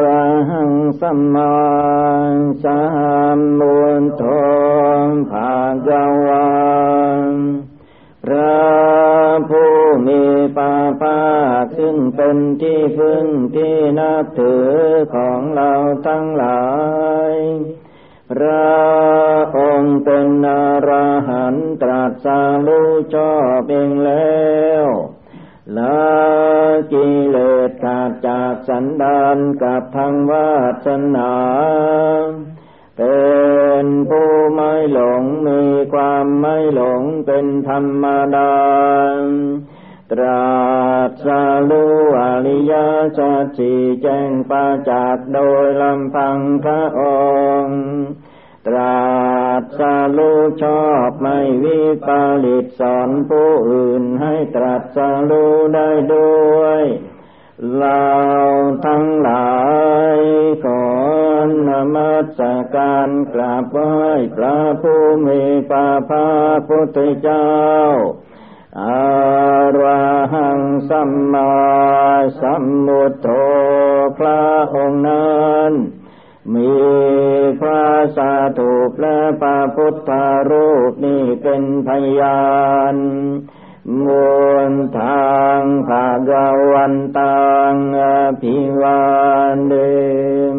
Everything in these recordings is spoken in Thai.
ระหังสัมมาสัมมุทโธภาควันพระผู้มีพระภาซึ่งเป็นที่พึ่งที่นับถือของเราทั้งหลายพระองค์เป็นอรหันตรัสรู้ชอบเองแล้ว ละกิเลสขาดจากสันดานกับทางวาสนาเป็นผู้ไม่หลงมีความไม่หลงเป็นธรรมดาตรัสรู้อริยสัจสี่แจ้งประจักษ์โดยลำพังพระองค์ตรัส ตรู้ชอบไม่วิปาลิตสอนผู้อื่นให้ตรัสรู้ได้ด้วยเราทั้งหลายขอนมัสการกราบไหว้พระผู้มีพระภาคพุทธเจ้าอาระหังสัมมาสัมพุทโธพระองค์นั้นมี สาธุและพระพุทธรูปนี่เป็นพยานมูลทางภาควันตังอภิวานเด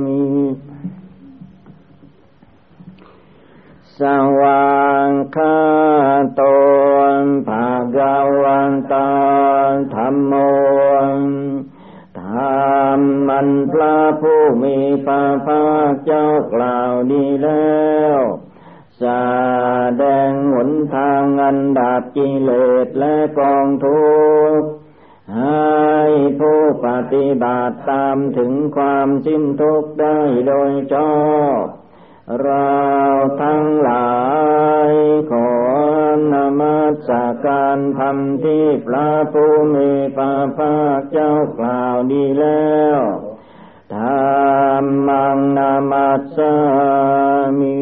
มิสว่างคาตนภาควันตังธรรมโมร มันพระผู้มีพระภาคเจ้ากล่าวดีแล้วสาแดงหนทางอันดาบกิเลสและกองทุกข์ให้ผู้ปฏิบัติตามถึงความสิ้นทุกข์ได้โดยชอบ เราทั้งหลายขอนมัสการธรรมที่พระภูมิพระภาคเจ้ากล่าวดีแล้วธรรมังนามัสสามิ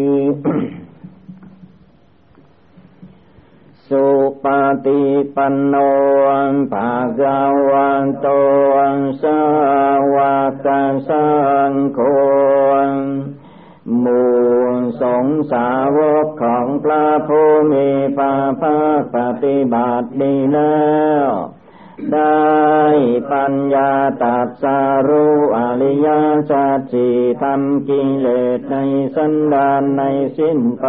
สุปฏิปันโนภาคาวันโตสาวกสังโฆ มูสงสาวกของพระภูมิพระภาคปฏิบัติดีแล้ว ได้ปัญญาตัดสารุอริยสัจสีทำกิเลสในสันดานในสิ้นไป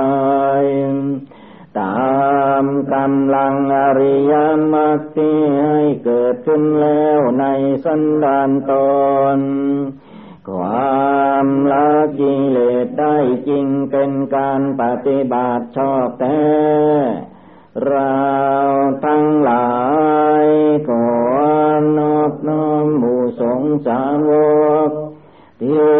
ตามกำลังอริยมรรคที่ให้เกิดขึ้นแล้วในสันดานตน ความละ กิเลสได้จริงเป็นการปฏิบัติชอบแท้เราทั้งหลายขอนอบน้อมหมู่สงสาวกที่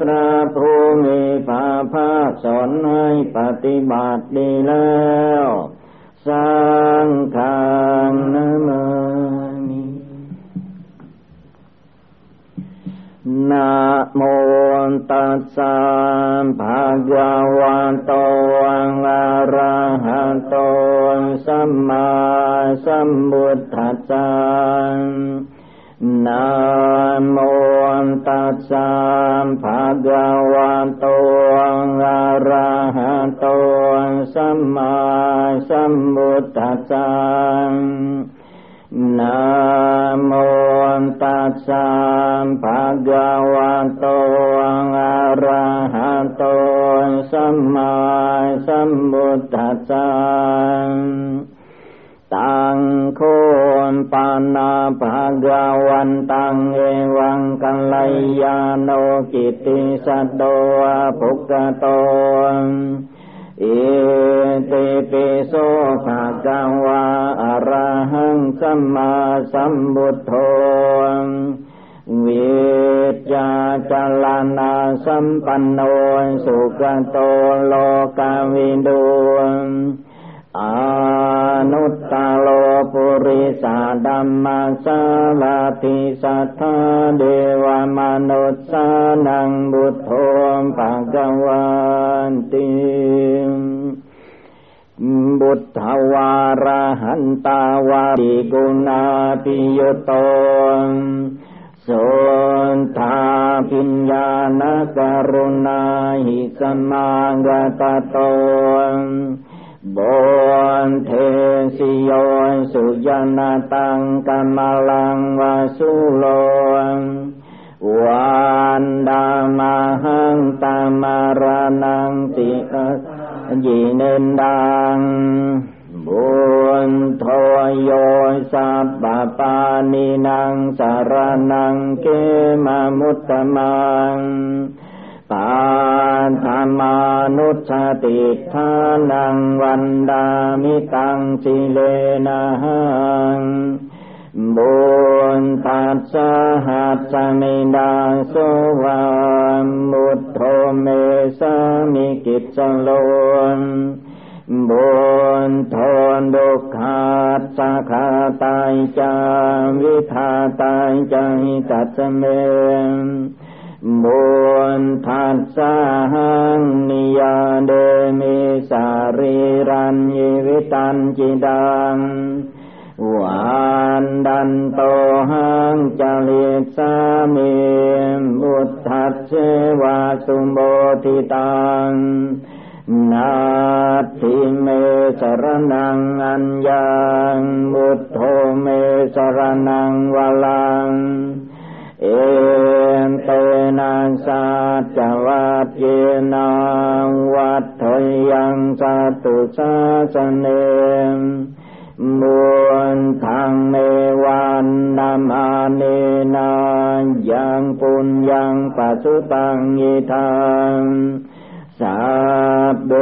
พระภูมิพระภาคสอนให้ปฏิบัติดีแล้ว สร้างทางนม นะโมตัสสะภะคะวะโตอะระหะโตสัมมาสัมพุทธัสสะนะโมตัสสะภะคะวะโตอะระหะโตสัมมาสัมพุทธัสสะ นะโมตัสสะภะคะวะโตอะระหะโตสัมมาสัมพุทธัสสะตังโคนปานาภะกวันตังเอวังกัลยาโนกิติสัตโตภุกโต เอเตปิโสภะกังวาอรหังสัมมาสัมพุทโธวิจาจลานาสัมปันโนสุขโตโลกาวิดู อนุตตโลปุริสาดัมมาสาลาติสัทธาเดวมนุสสานังบุตโธภะกวันติบุตรวาระหันตาวาริกุณาปิโยโตสุนทาปิญญาณกรุณาหิสมางกตโต บนเทสิโยสุยนาตังกัมลังวาสุโลวันดามาหังตามารานังติยิเนนดังบุญโทโยสัพปปานินางสารนังเกมามุตตมัง ปาธรรมานุสติทานังวันดามิตังสิเลนะหังบุญตัสสะหัสสมิดาโสวามุตโธเมสามิกิจโลนบุญทนดุขาสาขาตายจาวิธาตายใจตัสเม บุญทัสสะหังนิยาเดมิสารีรันยิวิตันจิดังวันดันโตหังจลิสามีบุตทัสเสวาสุโบทิตังนาทิเมสรนังอัญญังบุตโธเมสรนังวลัง เอเตนะสัจวัตเยนาวัตถยังสัตุสาสเนบุญทางเมวันนามาเนนายังปุญยังปัสุตังยิทังสัพเบ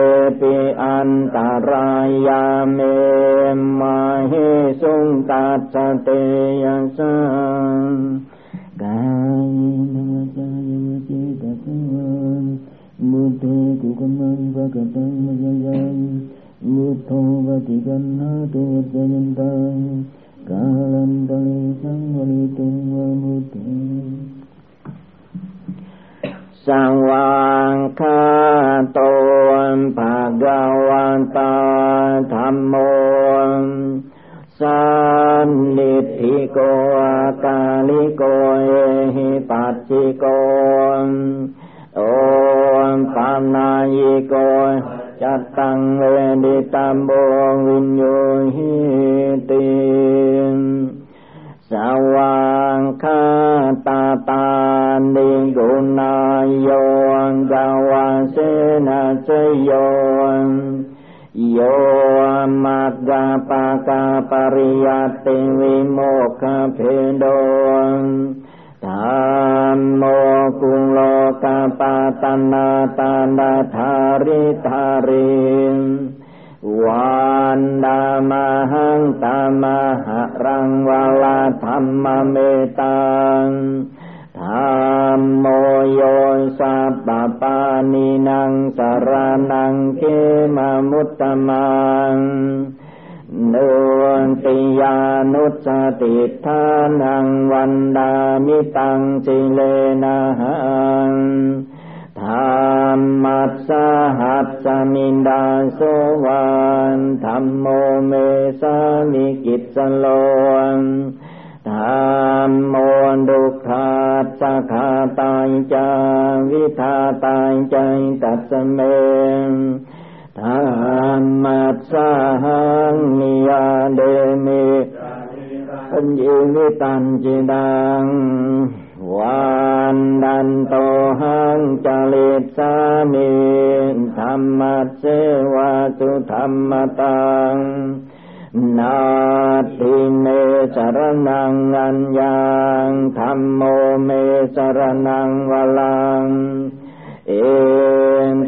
ปิอันตารายาเมมาเฮสุงตัสเตยังสังายนวจายมจิตตังมุตเตกุกมังภะกตังมยังมุตโตวติกันหาตุจยันตังกาลันตลิสังวลิตุงวมุตเตสังวังคาโตนภะกวันตาธรรมโมสันนิธิ โกกาลิโกเอหิปัสสิโกโอมปานายิโกจัตตังเวดิตัมโบวิญโยหิติสวังคาตาตานิกุณายโยกาวาเสนาเจโย โยมักกาปากาปริยัติวิโมกขเพโดธรรมโมกุโลกาปาตนาตานาธาริธาริวันดามาหังตามหะรังวาลาธรรมเมตัง ธรรมโมโยสัพปปานินางสารนังเกมมุตตมังนือนติยานุสติทานังวันดามิตังจิเลนะหังธรรมัสสหัสสมินดาโสวันธรรมโมเมสานิกิจสโลน ธรรมโมดุขาสาขาตายจาวิธาตายใจตัสเมธรรมัสสหังนิยาเดมิปัญญิวิตันจิดังวันดันโตหังจลิตสามีธรรมเสวะสุธรรมตัง นาทิเมสรนังอัญญังธรรมโมเมสรนังวลัง เอ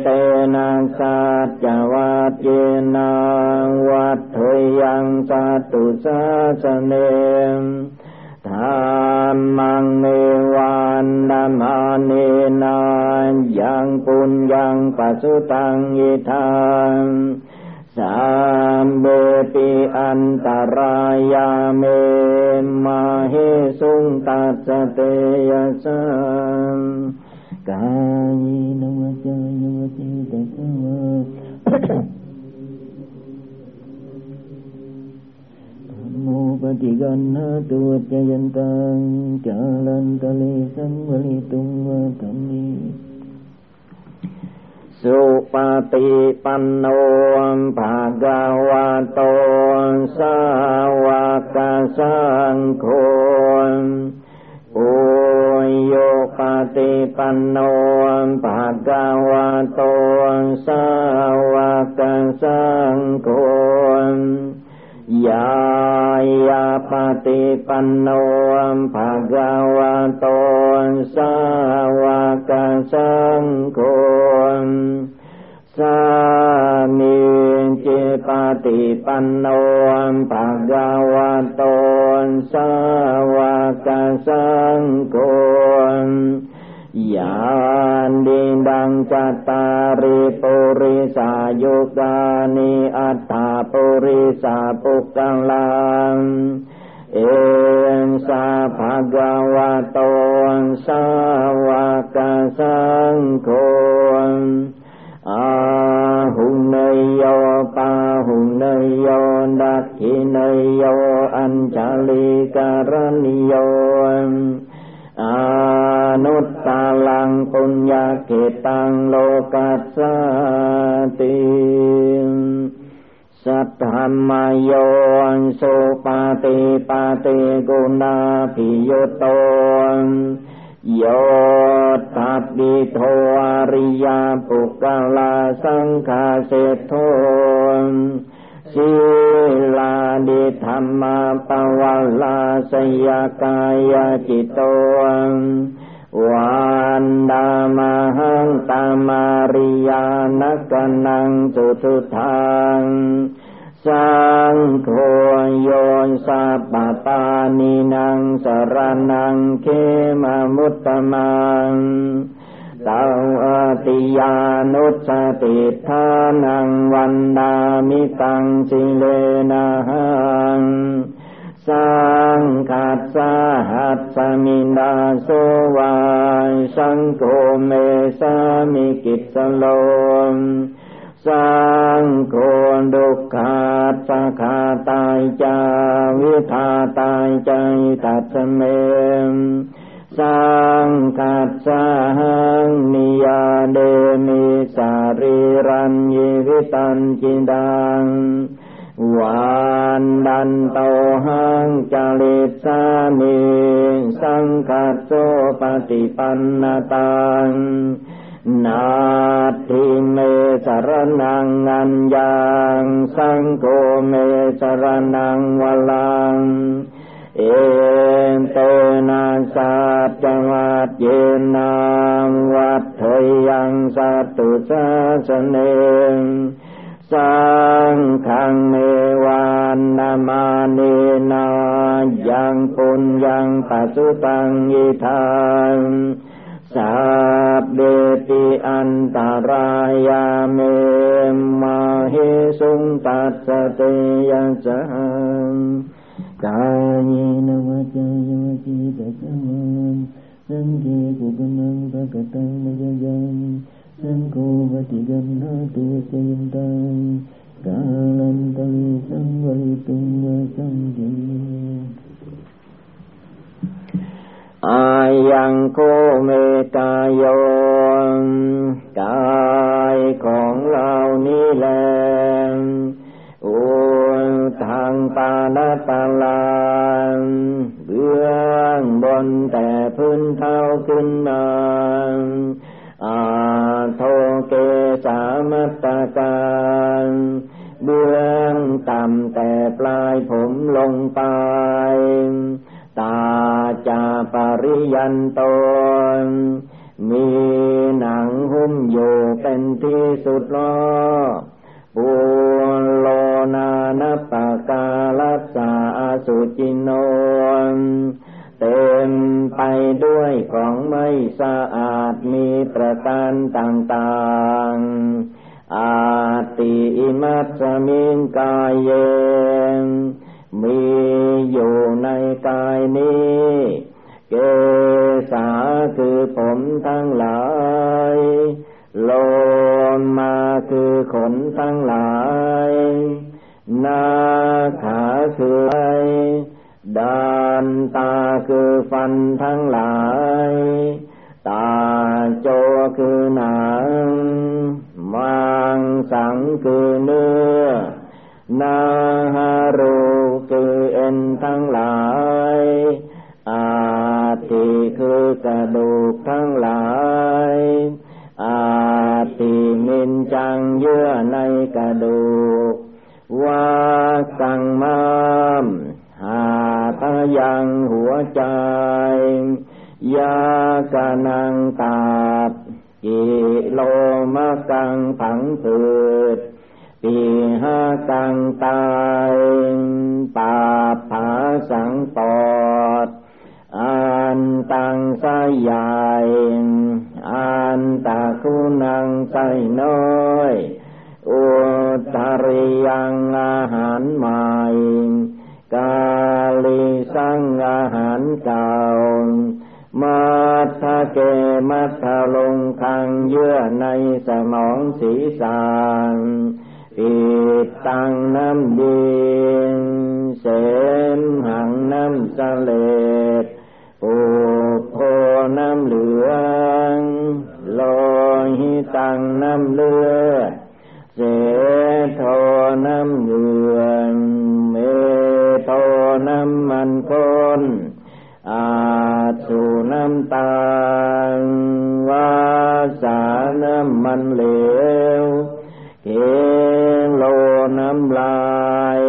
เตนะสัจวัตเยนาวัตถุยังสัตุสาสเนมธรรมังเมวันดามานนายังปุญญังปัสุตังยิทัง สามเบปิอันตรายาเมมาเฮสุงตัสเตยสังกายนวจายมจิตสังโมปฏิกันหาตัวจยันตังจารันตะเลสังวลิตุงวะธรรมี สุปฏิปันโนภาคาวะโตสาวกสังโฆปุโยปฏิปันโนภาคาวะโตสาวกสังโฆยา ยาปฏิปันโนภะคะวะโตสาวกสังโฆสามีจิปฏิปันโนภะคะวะโตสาวกสังโฆ ยานดิดังจัตตาริปุริสายุกานิอัตถาปุริสาปุกังลังเอนสาภะกวะโตสาวกสังโฆอาหุเนยโยปาหุเนยโยดักขิเนยโยอัญชลิการณิโยอา ปุญญาเกตังโลกัสสติสัทธรรมโยนสุปาติปาติกุณาภิยุตโตโยตัดดิโทอริยาปุกาลาสังฆาเสโทสีลาดิธรรมาปวัลลาสยกายจิตโต วันดามหังตามาริยานักนังจุทุทังสังโฆโยนสัพปปานินังสรนังเขมมุตตมังตาวติยานุสติทานังวันดามิตังสิเลนะหัง สังขัดสาหัสสมินดาโสวาสังโฆเมสามิกิสโลมสังโฆดุขาสาขาตายจาวิธาตายใจตัดเมมสังกัสสหังนิยาเดมิสาริรันยิวิตันจิดัง วันดันโตหังจาริสามิสังกัสโสปฏิปันนตังนาทิเมสรนังอัญญังสังโฆเมสรนังวลังเอเตนะสัจจวัตเยนาวัตเทยังสัตตุสาสเน สังขังเมวานนามาเนนายังปุญยังปัสุตังยิทังสัพเดติอันตรายาเมมาเฮสุงตัสเตยัจังกายนวจายาวจิตจังสังเกกุกนังปะกตังนยยัง สังโฆปฏิกันนาตุเจยตังกาลันตลิสังวริตุงวสังเกอายังโคเมตายโยกายของเรานี้แลอุทางปานาตาลานเบื้องบนแต่พื้นเท้าขึ้นมา อาโทเกสามัตตาการเบื้องต่ำแต่ปลายผมลงไปตาจาปริยันตนมีหนังหุ้มอยู่เป็นที่สุดล้อปุโลนานปากาลัสสาสุจินโนเต็มไปด้วยของไม่สะ มีประการต่างๆ อาติอิมัสมิงกายเยมีอยู่ในกายนี้ เกสาคือผมทั้งหลายโลมาคือขนทั้งหลายนาขาคือไอดานตาคือฟันทั้งหลาย ตาโจคือหนัง มังสังคือเนื้อ นาหารูคือเอ็นทั้งหลาย อาติคือกระดูกทั้งหลาย อาติมินจังเยื่อในกระดูกวาสังมามหาทยังหัวใจ ยากนังตาบกิโลมะกังผังผืดปีห้ากังตายปาผาสังปอดอันตังสใหญ่อันตาคุณังไสน้อยอุตริยังอาหารใหม่กาลิสังอาหารเก่า มัทธเกมัทธลงคังเยื่อในสมองศีรษะปิดตังน้ำดีเสมหังน้ำสเลดปุโพน้ำเหลืองโลหิตังน้ำเลือดเสโทน้ำเหลือ ตาลวาสาน้ำมันเหลวเกโลน้ำลาย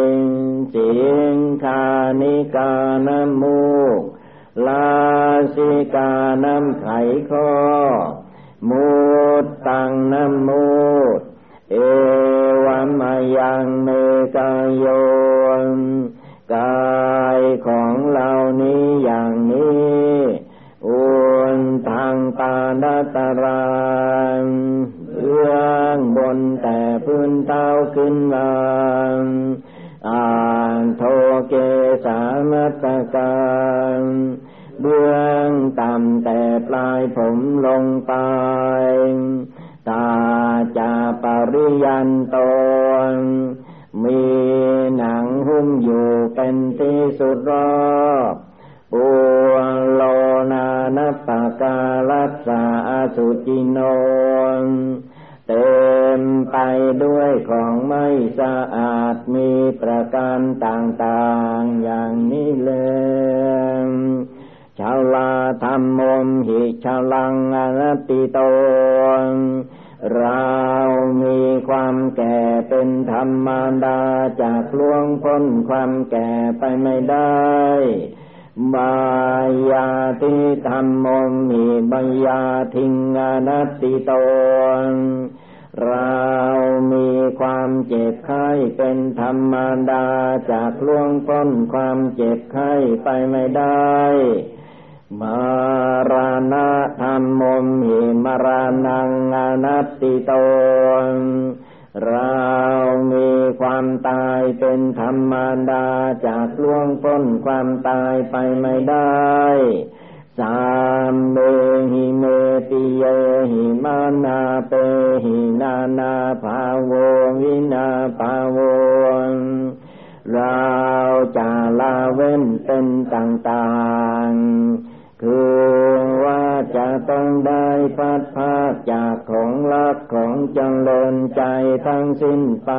จิงคานิกาน้ำมูก ลาสิกาน้ำไขข้อมูดตังน้ำมูด เอวัมมายังเมกายโย ท้าขึ้นมาอ่านโทเกสามัตกานเบื้องต่ำแต่ปลายผมลงไป ตาจะปริยันตนมีหนังหุ้มอยู่เป็นที่สุดรอบปุโลนานัปกาลัสสาสุจิโนน เต็มไปด้วยของไม่สะอาดมีประการต่างๆอย่างนี้เลยชาวลาธรรมมมหิชาลังอนัตติโตเรามีความแก่เป็นธรรมดาจากล่วงพ้นความแก่ไปไม่ได้บายาติธรรมมมีบายาทิงอนัตติโต เรามีความเจ็บไข้เป็นธรรมดาจากล่วงพ้นความเจ็บไข้ไปไม่ได้ มาราณะธรรมมหิมารานังอนัตติโตเรามีความตายเป็นธรรมดาจากล่วงพ้นความตายไปไม่ได้ สามเมหิเมติเยหิมานาเปหินานาภาโววินาภาโวเราจะลาเว้นเป็นต่างๆ คือว่าจะต้องได้พัดพาจากของลักของจังเลินใจทั้งสิ้นไป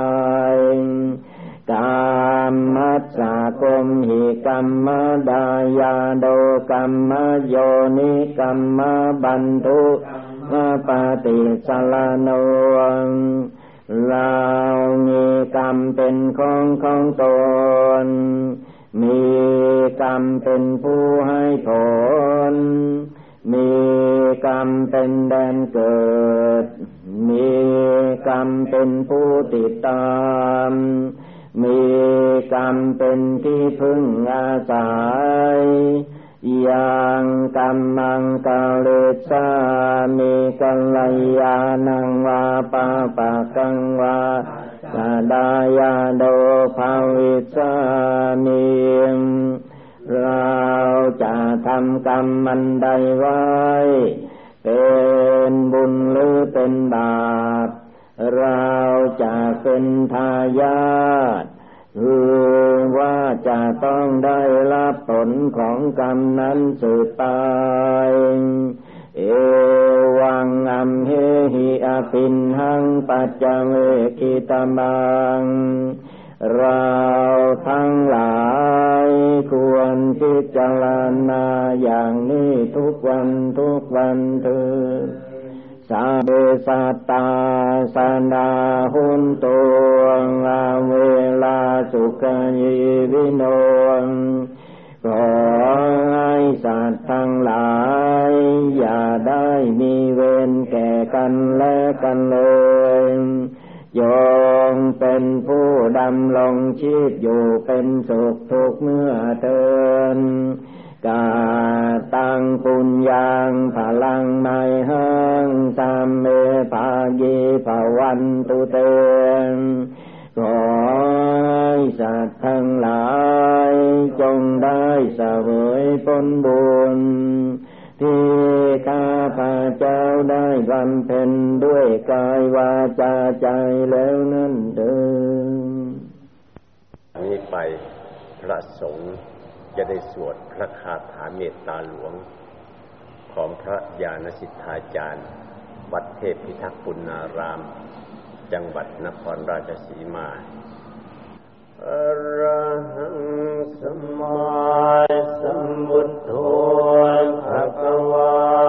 กามมัสสะกมหิกรรมดายาโดกรรมโยนิกรรมบันทุมาปฏิสลาโนเรามีกรรมเป็นของของตน มีกรรมเป็นผู้ให้ผล มีกรรมเป็นแดนเกิด มีกรรมเป็นผู้ติดตาม มีกรรมเป็นที่พึ่งอาศัยยังกรรมังกาเลสามีกัลยาณังวาปาปะกังวาสดายาโดภาวิสามีเราจะทำกรรมมันใดไว้ เป็นบุญหรือเป็นบาป เราจะเป็นทายาทคือว่าจะต้องได้รับผลของกรรมนั้นสืบไปเอวังอัมเฮหิอภินหังปัจจเวกิตมัง เราทั้งหลายควรพิจารณาอย่างนี้ทุกวันทุกวันเถิด สาเบสัตตาสันดาหุนตัวเวลาสุขัยวิโนขอให้สัตว์ทั้งหลาย อย่าได้มีเวรแก่กันและกันเลยยองเป็นผู้ดำลงชีพอยู่เป็นสุขทุกเมื่อเทิน กาตังปุญญาพลังไม่หังสามเมภากีภวันตุเตนขอสัตว์ทั้งหลาย จงได้เสวยผลบุญที่ข้าพระเจ้าได้บำเพ็ญด้วยกายวาจาใจแล้วนั้นเดิมนี้ไปพระสงฆ์ จะได้สวดพระคาถาเมตตาหลวง ของพระญาณสิทธาจารย์ วัดเทพพิทักษ์ปุณาราม จังหวัดนครราชสีมาอรหังสมาสมุทโธภะคะวา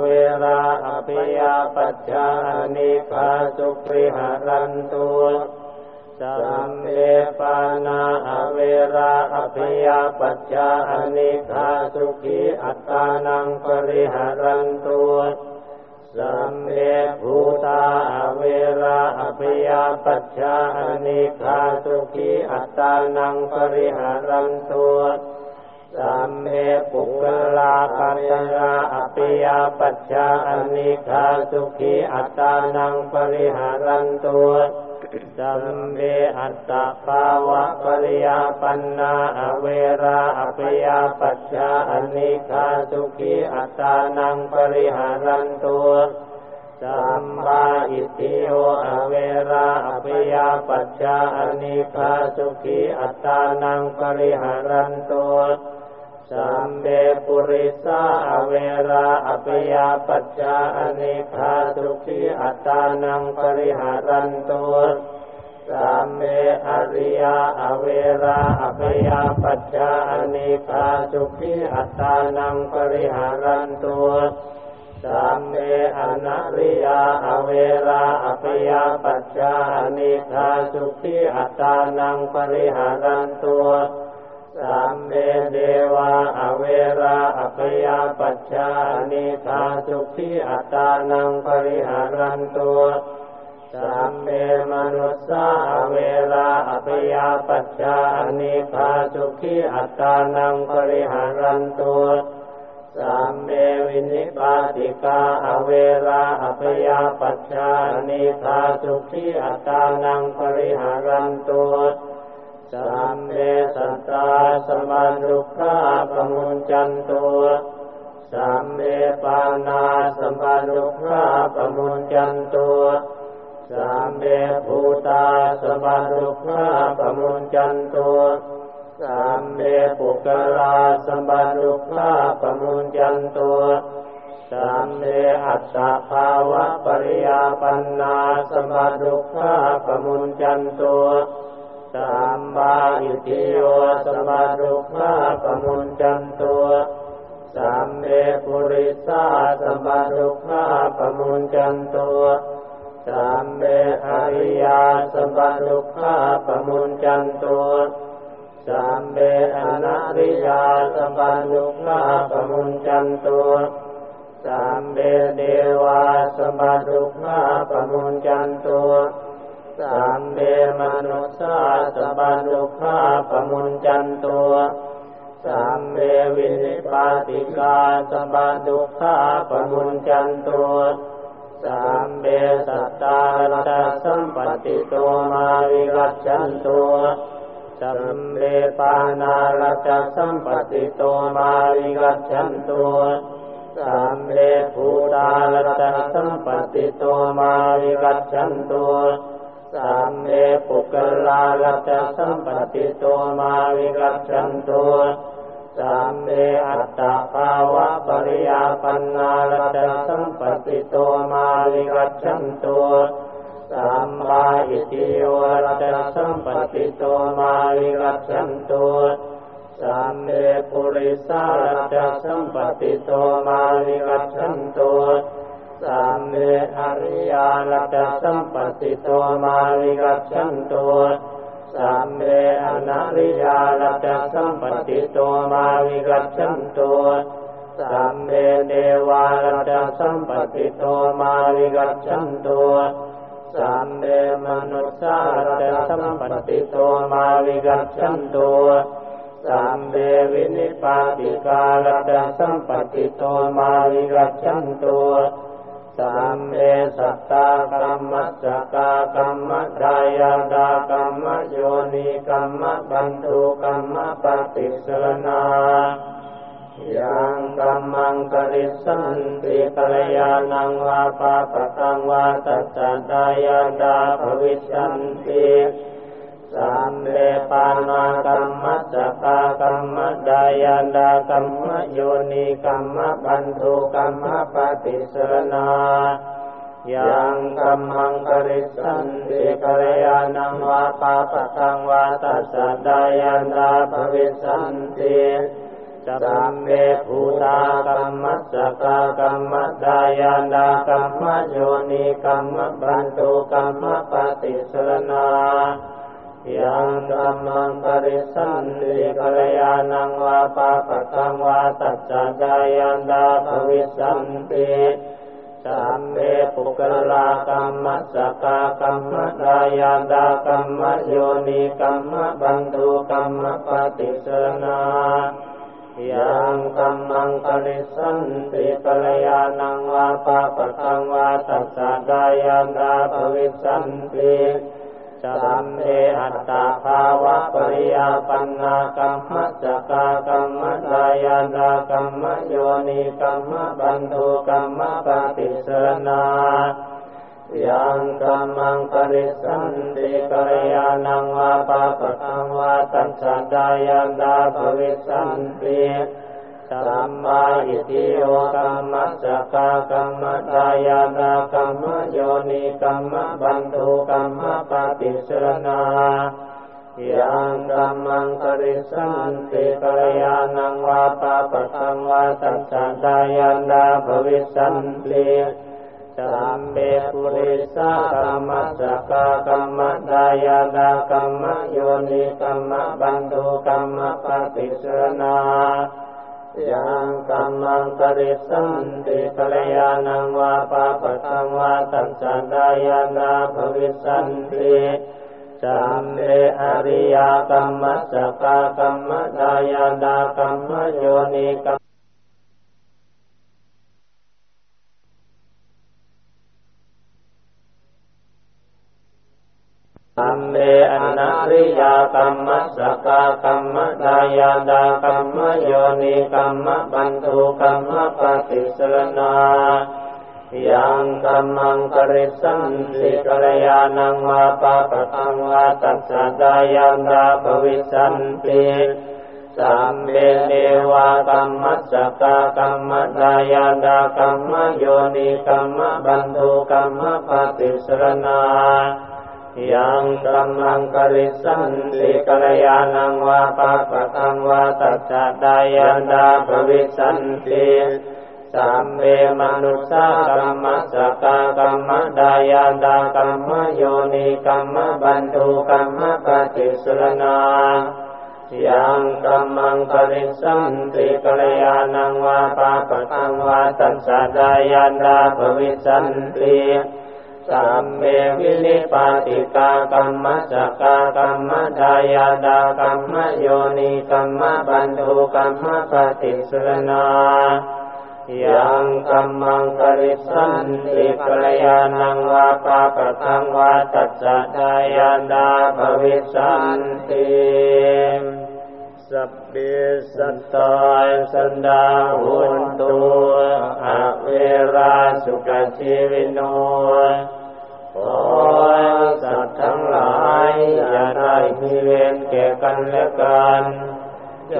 เวราอภิยาปัจจานิพาสุปริหารันตุสัมเบปานาอเวราอภิยาปัจจานิพาสุขีอัตตานังปริหารันตุสัมเมภูตาอเวราอภิยาปัจจานิพาสุขีอัตตานังปริหารันตุ สัมเมปุกลาปัญญาอภิยาปัจจานิคาสุขีอัตตานังปริหารันตุสัมเมอัตตาภาวะปริยาปันนาอเวราอภิยาปัจจานิคาสุขีอัตตานังปริหารันตุสัมมาอิติโยอเวราอภิยาปัจจานิคาสุขีอัตตานังปริหารันตุ สัมเบปุริสาอเวราอปยาปัจจาอเนคาสุขีอัตานังปริหารันตุสัมเมอริยาอเวราอปยาปัจจาอเนคาสุขีอัตานังปริหารันตุสัมเมอนาริยาอเวราอปยาปัจจาอเนคาสุขีอัตานังปริหารันตุ สัมเมเดวะอเวราอภยาปัจจานิทาสุขีอัตานังปริหารันตุสัมเมมนุสสาอเวราอภยาปัจจานิทาสุขีอัตานังปริหารันตุสัมเมวินิปาติกาอเวราอภยาปัจจานิทาสุขีอัตานังปริหารันตุ สัมเมสัตตาสมารุขาปมุญจันตัวสัมเมปานาสมารุขาปมุญจันตัวสัมเมภูตาสมารุขาปมุญจันตัวสัมเมปุกลาสมารุขาปมุญจันตัวสัมเมอัตตาภาวะปริยาปันนาสมารุขาปมุญจันตัว สัมมาอิติโยสมารุขาปมุนจันตัวสัมเมปุริสาสมารุขาปมุนจันตัวสัมเมอริยาสัพพะทุกขาปมุญจันตุ สัพเพ อนริยาสัพพะทุกขาปมุญจันตุ สัพเพ เทวาสัพพะทุกขาปมุญจันตุ สัพเพ มนุสสา สัพพะทุกขาปมุญจันตุ สัพเพ วินิปาติกา สัพพะทุกขาปมุญจันตุ สัพเพ สัตตาลัทธสัมปัตติโต มาวิคัจฉันตุ สัพเพ ปาณาลัทธสัมปัตติโต มาวิคัจฉันตุ สัพเพ ภูตาลัทธสัมปัตติโต มาวิคัจฉันตุ สัพเพ ปุคคลาลัทธสัมปัตติโตมาวิคัจฉันตุสัพเพ อัตตภาวปริยาปันนาลัทธสัมปัตติโตมาวิคัจฉันตุ สัพพาอิตถิโยลัทธสัมปัตติโตมาวิคัจฉันตุ สัพเพ ปุริสาลัทธสัมปัตติโตมาวิคัจฉันตุ สัพเพ อริยาลัทธสัมปัตติโตมาวิคัจฉันตุสัพเพ อนริยาลัทธสัมปัตติโตมาวิคัจฉันตุ สัพเพ เทวาลัทธสัมปัตติโตมาวิคัจฉันตุ สัพเพ มนุสสาลัทธสัมปัตติโตมาวิคัจฉันตุ สัพเพ วินิปาติกาลัทธสัมปัตติโตมาวิคัจฉันตุ สัมเมสัตตากรรมสกากรรมดายาดากรรมโยนิกรรมบันทุกรรมปฏิสนายังกรรมังกริสันติกัลยาณังวาปาปะตังวาตัสสะดายาดาภวิสันติ สัมเมปานากรรมสกากรรมดายานดากรรมโยนิกรรมบันทุกรรมปฏิสนายังกรรมังกริสันติกัลยาณังวาปาปะทังวาตัสสะดายานดาภวิสันติสัมเมภูตากรรมสกากรรมดายานดากรรมโยนิกรรมบันทุกรรมปฏิสนา ยังธัมมังปริสันติกัลยาณังวาปาปะกังวาตัจจจายันดาภวิสันติสัมเมปุกลากรรมสกากรรมดายาดากรรมโยนิกรรมบันทุกรรมปฏิสนายังกัมมังกริสันติกัลยาณังวาปาปะกังวาตัสสะดายันดาภวิสันติ สัมเออัตตาภาวะปริยาปันนากรรมสกากรรมดายาดากรรมโยนิกรรมบันทุกรรมปฏิสนายังกัมมังปริสันติกัลยาณังวาปะปังวาตัสสะดายันดาภวิสันติ สัมมาอิทิโยกัมมัสสะกากัมมะดายานากัมมะโยนิกัมมะบันทุกัมมะปฏิสรณายังกัมมังกริสันติกัลยาณังวาปะปะทังวาตัสสะดายันดาภวิสันติสัมเบปุริสะกัมมัสสะกากัมมะดายานากัมมะโยนิกัมมะบันทุกัมมะปฏิสรณา ยังกัมมังกริสันติกัลยาณังวาปาปะทังวาตัจจายานาภวิสันติจัมเมอริยกัมมัสสะกากรรมดายานากรรมโยนิกรรม กัมมัสกากัมมดายาดากัมมโยนิกัมมะบันทุกัมมปฏิสรณายังกัมมังกริสสันติกัลยาณังวาปาปะกังวาตัสสะ ทายาทาภวิสสันติสัพเพ เทวากัมมัสสะกากัมมทายาทากัมมโยนิกัมมพันธุกัมมปฏิสรณา ยังกัมมังกริสสันติกัลยาณังวาปาปะกังวาตัสสะ ทายาทาภวิสสันติสัมเมมนุสสะกัมมัสสะกากัมมะดายาดากัมมะโยนิกัมมะบันทุกัมมะปฏิสรณายังกัมมังกริสันติกัลยาณังวาปะปะทังวาตัสสะดายันดาภวิสันติ สัมเมวินิปาติกากัมมัสกากัมมะดายาดากัมมะโยนิกัมมะบันทุกัมมะปฏิสรณายังกัมมังกริสันติกัลยาณังวาปะปะทังวาตัสสะดายาดาภวิสันติสัพเพสัตตาสันดาหุนตุอเวราสุขชีวิโน ขอสัตว์ทั้งหลายอย่าได้มีเวรแก่กันและกันจ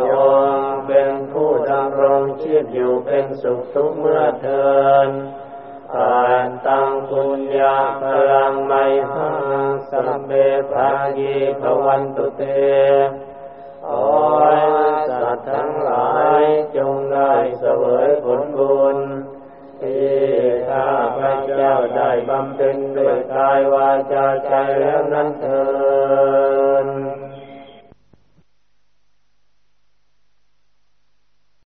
งเป็นผู้ดำรงชีพอยู่เป็นสุขทุกเมื่อเทินผ่านตังคุญญาพลังไมหังสัมเบภายีภวันตุเตขอสัตว์ทั้งหลายจงได้เสวยผลบุญที่ ข้าพระเจ้าได้บำเพ็ญด้วยกายวาจาใจแล้วนั้นเถิด